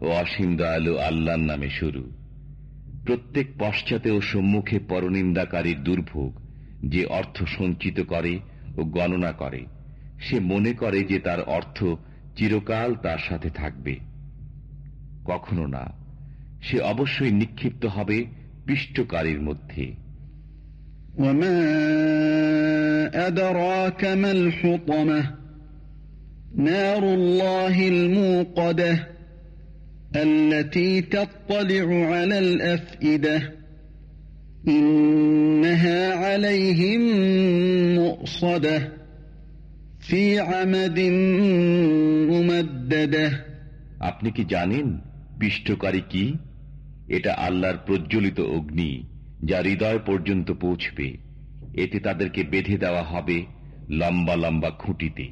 ও অসীম দয়ালু আল্লাহর নামে শুরু প্রত্যেক পশ্চাতে ও সম্মুখে পরনিন্দাকারীর দুর্ভোগ যে অর্থ সঞ্চিত করে ও গণনা করে সে মনে করে যে তার অর্থ চিরকাল তার সাথে থাকবে কখনো না সে অবশ্যই নিক্ষিপ্ত হবে পিষ্টকারীর মধ্যে وما أدراك ما الحطمة نار الله الموقدة التي تطلع على الأفئدة إنها عليهم مؤصدة في عمد ممددة আপনি কি জানেন পিষ্টকারী কি এটা আল্লাহর প্রজ্বলিত অগ্নি যা হৃদয় পর্যন্ত পৌঁছবে এতে তাদেরকে বেঁধে দেওয়া হবে লম্বা লম্বা খুঁটিতে